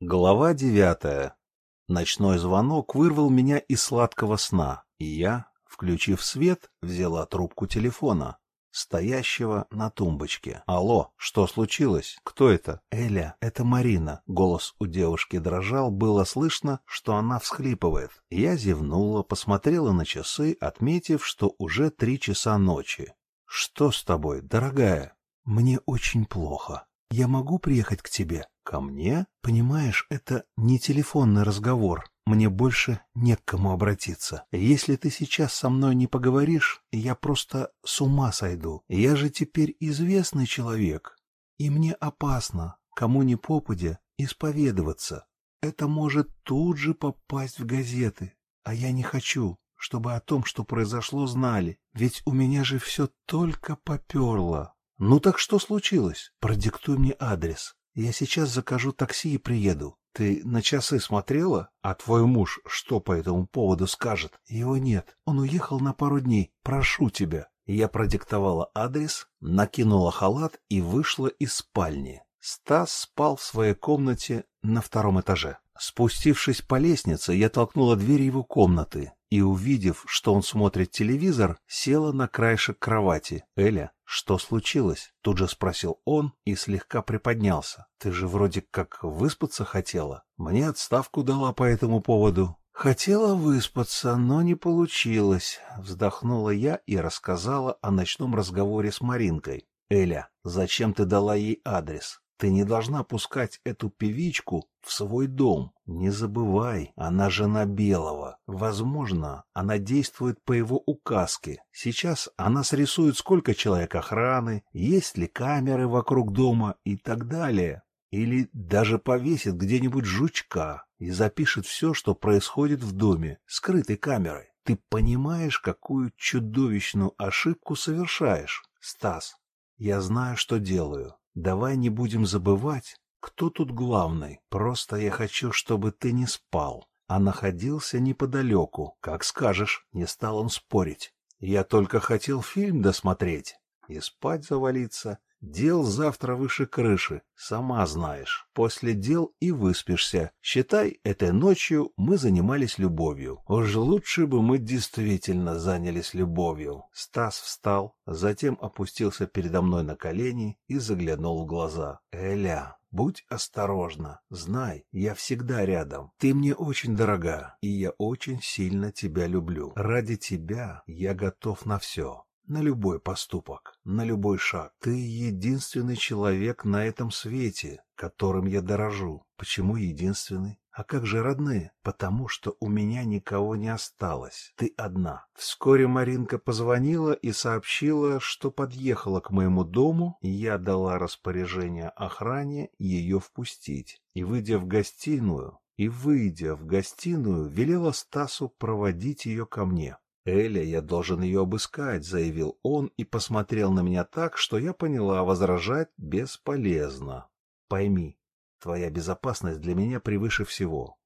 Глава девятая. Ночной звонок вырвал меня из сладкого сна, и я, включив свет, взяла трубку телефона, стоящего на тумбочке. «Алло, что случилось? Кто это?» «Эля, это Марина». Голос у девушки дрожал, было слышно, что она всхлипывает. Я зевнула, посмотрела на часы, отметив, что уже три часа ночи. «Что с тобой, дорогая?» «Мне очень плохо. Я могу приехать к тебе?» «Ко мне?» «Понимаешь, это не телефонный разговор. Мне больше не к кому обратиться. Если ты сейчас со мной не поговоришь, я просто с ума сойду. Я же теперь известный человек. И мне опасно, кому ни попадя, исповедоваться. Это может тут же попасть в газеты. А я не хочу, чтобы о том, что произошло, знали. Ведь у меня же все только поперло. Ну так что случилось? Продиктуй мне адрес. Я сейчас закажу такси и приеду. Ты на часы смотрела? А твой муж что по этому поводу скажет? Его нет. Он уехал на пару дней. Прошу тебя. Я продиктовала адрес, накинула халат и вышла из спальни. Стас спал в своей комнате на втором этаже. Спустившись по лестнице, я толкнула дверь его комнаты и, увидев, что он смотрит телевизор, села на краешек кровати. «Эля, что случилось?» — тут же спросил он и слегка приподнялся. «Ты же вроде как выспаться хотела. Мне отставку дала по этому поводу». «Хотела выспаться, но не получилось», — вздохнула я и рассказала о ночном разговоре с Маринкой. «Эля, зачем ты дала ей адрес? Ты не должна пускать эту певичку в свой дом. Не забывай, она жена Белого. Возможно, она действует по его указке. Сейчас она срисует, сколько человек охраны, есть ли камеры вокруг дома и так далее. Или даже повесит где-нибудь жучка и запишет все, что происходит в доме, скрытой камерой. Ты понимаешь, какую чудовищную ошибку совершаешь, Стас? Я знаю, что делаю. Давай не будем забывать, кто тут главный. Просто я хочу, чтобы ты не спал, а находился неподалеку. Как скажешь, не стал он спорить. Я только хотел фильм досмотреть и спать завалиться. Дел завтра выше крыши, сама знаешь. После дел и выспишься. Считай, этой ночью мы занимались любовью. Уж лучше бы мы действительно занялись любовью. Стас встал, затем опустился передо мной на колени и заглянул в глаза. Эля, Будь осторожна. Знай, я всегда рядом. Ты мне очень дорога, и я очень сильно тебя люблю. Ради тебя я готов на все на любой поступок, на любой шаг. Ты единственный человек на этом свете, которым я дорожу. Почему единственный? А как же родные? Потому что у меня никого не осталось. Ты одна. Вскоре Маринка позвонила и сообщила, что подъехала к моему дому, я дала распоряжение охране ее впустить. И, выйдя в гостиную, и, выйдя в гостиную, велела Стасу проводить ее ко мне. «Эля, я должен ее обыскать», — заявил он и посмотрел на меня так, что я поняла, возражать бесполезно. «Пойми, твоя безопасность для меня превыше всего.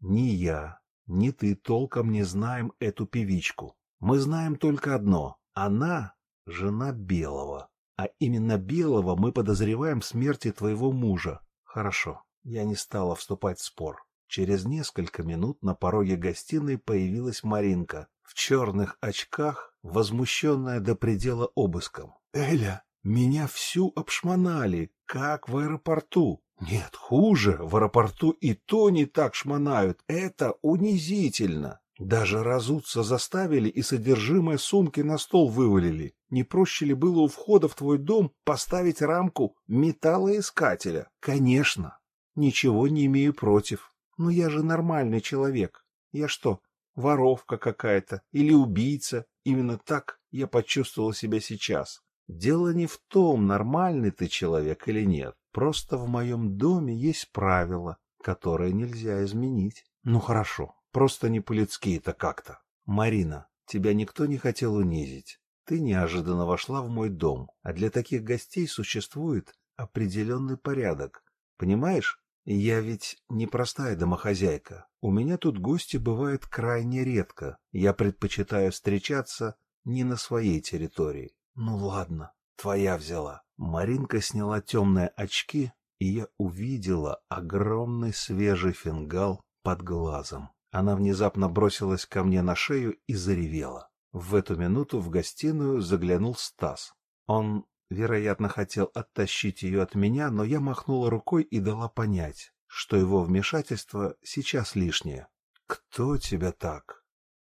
Ни я, ни ты толком не знаем эту певичку. Мы знаем только одно — она — жена Белого. А именно Белого мы подозреваем в смерти твоего мужа. Хорошо, я не стала вступать в спор. Через несколько минут на пороге гостиной появилась Маринка в черных очках, возмущенная до предела обыском. «Эля, меня всю обшмонали, как в аэропорту. Нет, хуже, в аэропорту и то не так шмонают. Это унизительно. Даже разуться заставили и содержимое сумки на стол вывалили. Не проще ли было у входа в твой дом поставить рамку металлоискателя? Конечно, ничего не имею против. Но я же нормальный человек. Я что, воровка какая-то или убийца. Именно так я почувствовал себя сейчас. Дело не в том, нормальный ты человек или нет. Просто в моем доме есть правила, которые нельзя изменить. Ну хорошо, просто не по-людски это как-то. Марина, тебя никто не хотел унизить. Ты неожиданно вошла в мой дом, а для таких гостей существует определенный порядок. Понимаешь? Я ведь не простая домохозяйка. У меня тут гости бывают крайне редко. Я предпочитаю встречаться не на своей территории. Ну ладно, твоя взяла. Маринка сняла темные очки и я увидела огромный свежий фингал под глазом. Она внезапно бросилась ко мне на шею и заревела. В эту минуту в гостиную заглянул Стас. Он, вероятно, хотел оттащить ее от меня, но я махнула рукой и дала понять, что его вмешательство сейчас лишнее. «Кто тебя так?»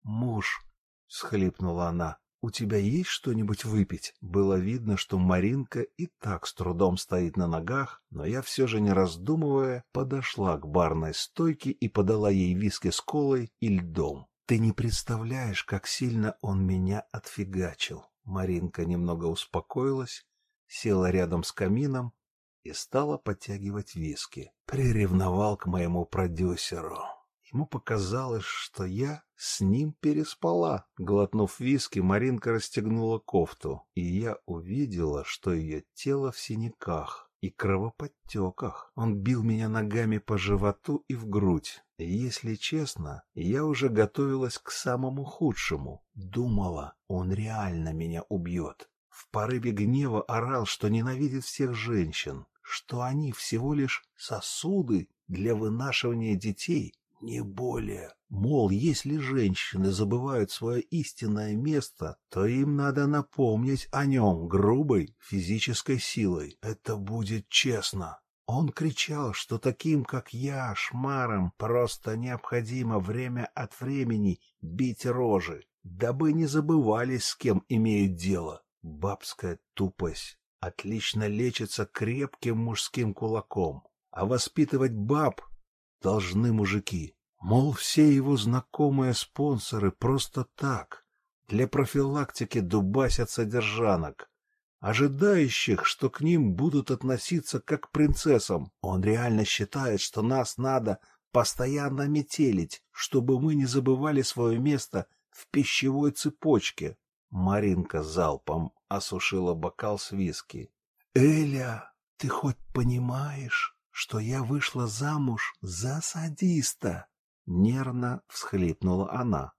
«Муж», — схлипнула она. «У тебя есть что-нибудь выпить?» Было видно, что Маринка и так с трудом стоит на ногах, но я все же, не раздумывая, подошла к барной стойке и подала ей виски с колой и льдом. «Ты не представляешь, как сильно он меня отфигачил!» Маринка немного успокоилась, села рядом с камином и стала подтягивать виски. Приревновал к моему продюсеру. Ему показалось, что я с ним переспала. Глотнув виски, Маринка расстегнула кофту, и я увидела, что ее тело в синяках и кровоподтеках. Он бил меня ногами по животу и в грудь. если честно, я уже готовилась к самому худшему. Думала, он реально меня убьет. В порыве гнева орал, что ненавидит всех женщин, что они всего лишь сосуды для вынашивания детей не более. Мол, если женщины забывают свое истинное место, то им надо напомнить о нем грубой физической силой. Это будет честно. Он кричал, что таким, как я, шмарам, просто необходимо время от времени бить рожи, дабы не забывали, с кем имеют дело. Бабская тупость отлично лечится крепким мужским кулаком, а воспитывать баб должны мужики. Мол, все его знакомые спонсоры просто так, для профилактики дубасят содержанок, ожидающих, что к ним будут относиться как к принцессам. Он реально считает, что нас надо постоянно метелить, чтобы мы не забывали свое место в пищевой цепочке. Маринка залпом осушила бокал с виски. — Эля, ты хоть понимаешь? Что я вышла замуж за садиста. Нервно всхлипнула она.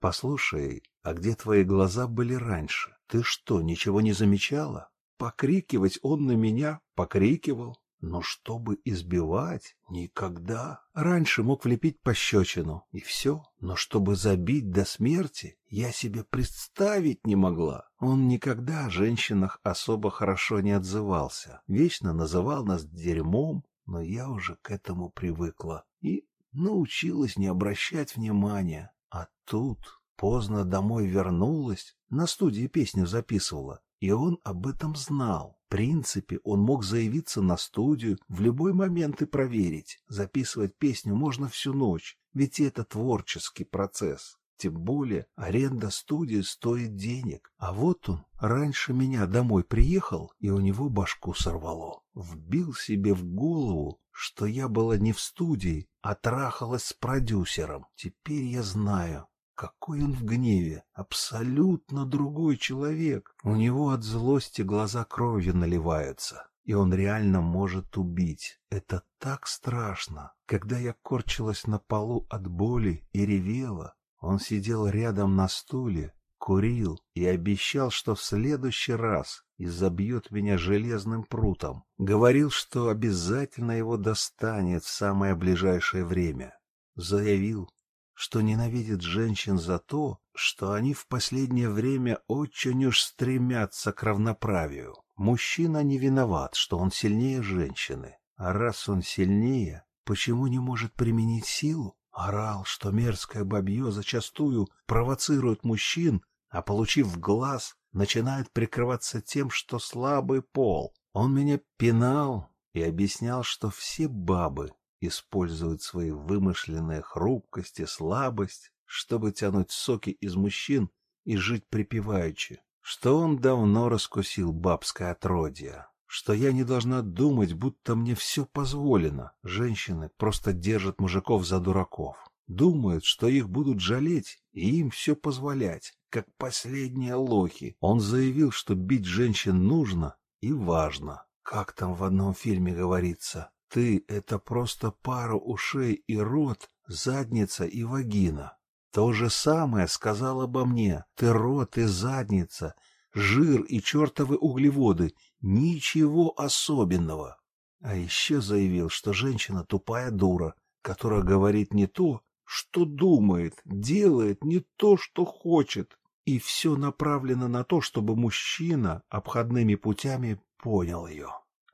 Послушай, а где твои глаза были раньше? Ты что, ничего не замечала? Покрикивать он на меня покрикивал, но чтобы избивать — никогда. Раньше мог влепить пощечину, и все. Но чтобы забить до смерти, я себе представить не могла. Он никогда о женщинах особо хорошо не отзывался. Вечно называл нас дерьмом, но я уже к этому привыкла и научилась не обращать внимания. А тут поздно домой вернулась, на студии песню записывала, и он об этом знал. В принципе, он мог заявиться на студию в любой момент и проверить. Записывать песню можно всю ночь, ведь это творческий процесс. Тем более аренда студии стоит денег. А вот он раньше меня домой приехал, и у него башку сорвало. Вбил себе в голову, что я была не в студии, а трахалась с продюсером. Теперь я знаю, какой он в гневе, абсолютно другой человек. У него от злости глаза кровью наливаются, и он реально может убить. Это так страшно. Когда я корчилась на полу от боли и ревела, он сидел рядом на стуле, курил и обещал, что в следующий раз изобьет меня железным прутом. Говорил, что обязательно его достанет в самое ближайшее время. Заявил, что ненавидит женщин за то, что они в последнее время очень уж стремятся к равноправию. Мужчина не виноват, что он сильнее женщины. А раз он сильнее, почему не может применить силу? Орал, что мерзкое бабье зачастую провоцирует мужчин, а получив в глаз, начинает прикрываться тем, что слабый пол. Он меня пинал и объяснял, что все бабы используют свои вымышленные хрупкость и слабость, чтобы тянуть соки из мужчин и жить припеваючи, что он давно раскусил бабское отродье, что я не должна думать, будто мне все позволено. Женщины просто держат мужиков за дураков, думают, что их будут жалеть и им все позволять, как последние лохи. Он заявил, что бить женщин нужно и важно. Как там в одном фильме говорится, ты — это просто пара ушей и рот, задница и вагина. То же самое сказал обо мне. Ты рот и задница, жир и чертовы углеводы. Ничего особенного. А еще заявил, что женщина тупая дура, которая говорит не то, что думает, делает не то, что хочет. И все направлено на то, чтобы мужчина обходными путями понял ее.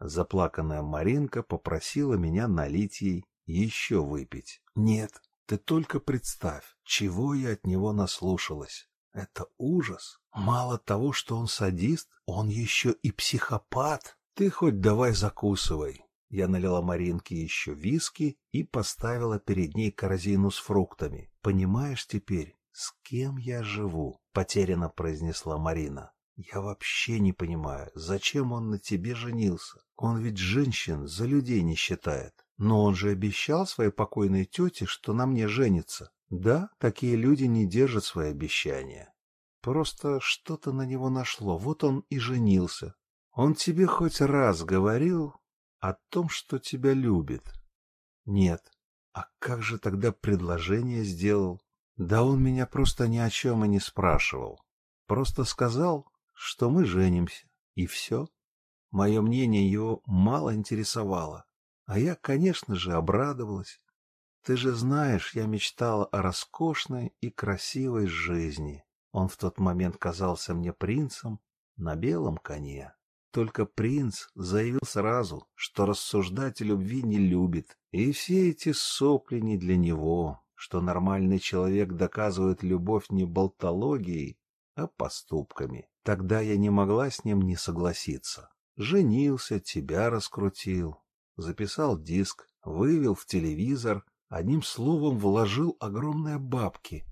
Заплаканная Маринка попросила меня налить ей еще выпить. Нет, ты только представь, чего я от него наслушалась. Это ужас. Мало того, что он садист, он еще и психопат. Ты хоть давай закусывай. Я налила Маринке еще виски и поставила перед ней корзину с фруктами. Понимаешь теперь, с кем я живу? Потерянно произнесла Марина. Я вообще не понимаю, зачем он на тебе женился? Он ведь женщин за людей не считает. Но он же обещал своей покойной тете, что на мне женится. Да, такие люди не держат свои обещания. Просто что-то на него нашло, вот он и женился. Он тебе хоть раз говорил о том, что тебя любит? Нет. А как же тогда предложение сделал? Да он меня просто ни о чем и не спрашивал. Просто сказал, что мы женимся, и все. Мое мнение его мало интересовало. А я, конечно же, обрадовалась. Ты же знаешь, я мечтала о роскошной и красивой жизни. Он в тот момент казался мне принцем на белом коне. Только принц заявил сразу, что рассуждать о любви не любит, и все эти сопли не для него, что нормальный человек доказывает любовь не болтологией, а поступками. Тогда я не могла с ним не согласиться. Женился, тебя раскрутил, записал диск, вывел в телевизор, Одним словом, вложил огромные бабки.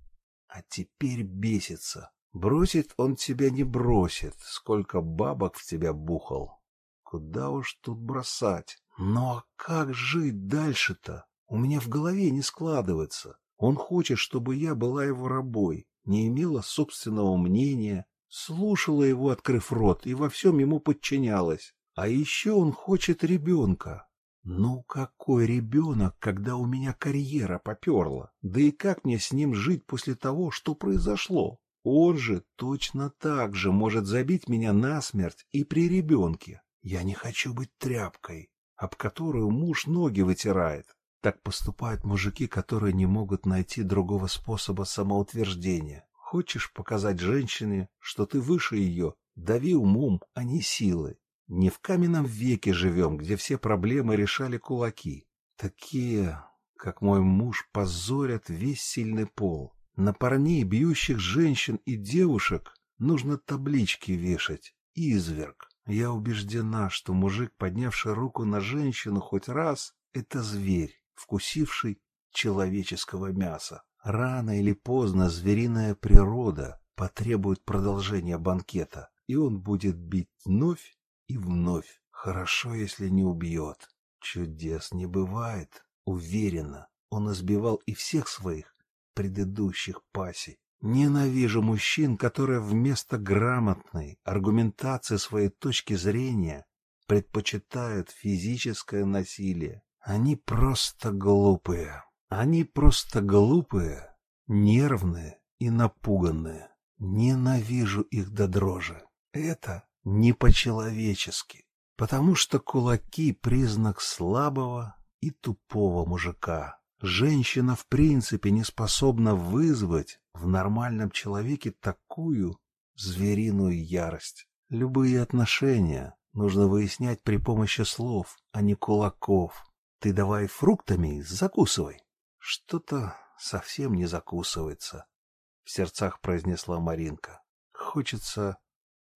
А теперь бесится. Бросит он тебя не бросит, сколько бабок в тебя бухал. Куда уж тут бросать? Ну а как жить дальше-то? У меня в голове не складывается. Он хочет, чтобы я была его рабой, не имела собственного мнения, слушала его, открыв рот, и во всем ему подчинялась. А еще он хочет ребенка. Ну какой ребенок, когда у меня карьера поперла? Да и как мне с ним жить после того, что произошло? Он же точно так же может забить меня насмерть и при ребенке. Я не хочу быть тряпкой, об которую муж ноги вытирает. Так поступают мужики, которые не могут найти другого способа самоутверждения. Хочешь показать женщине, что ты выше ее? Дави умом, а не силой. Не в каменном веке живем, где все проблемы решали кулаки. Такие, как мой муж, позорят весь сильный пол. На парней, бьющих женщин и девушек, нужно таблички вешать. Изверг. Я убеждена, что мужик, поднявший руку на женщину хоть раз, это зверь, вкусивший человеческого мяса. Рано или поздно звериная природа потребует продолжения банкета, и он будет бить вновь и вновь. Хорошо, если не убьет. Чудес не бывает. Уверенно. Он избивал и всех своих предыдущих пассий. Ненавижу мужчин, которые вместо грамотной аргументации своей точки зрения предпочитают физическое насилие. Они просто глупые. Они просто глупые, нервные и напуганные. Ненавижу их до дрожи. Это не по-человечески, потому что кулаки — признак слабого и тупого мужика. Женщина в принципе не способна вызвать в нормальном человеке такую звериную ярость. Любые отношения нужно выяснять при помощи слов, а не кулаков. Ты давай фруктами закусывай. Что-то совсем не закусывается, — в сердцах произнесла Маринка. Хочется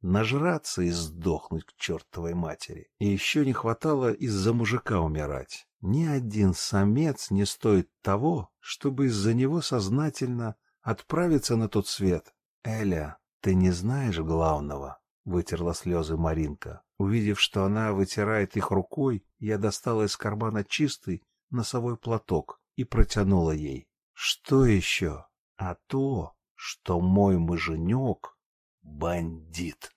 нажраться и сдохнуть к чертовой матери. И еще не хватало из-за мужика умирать. Ни один самец не стоит того, чтобы из-за него сознательно отправиться на тот свет. Эля, ты не знаешь главного? Вытерла слезы Маринка. Увидев, что она вытирает их рукой, я достала из кармана чистый носовой платок и протянула ей. Что еще? А то, что мой муженек — бандит.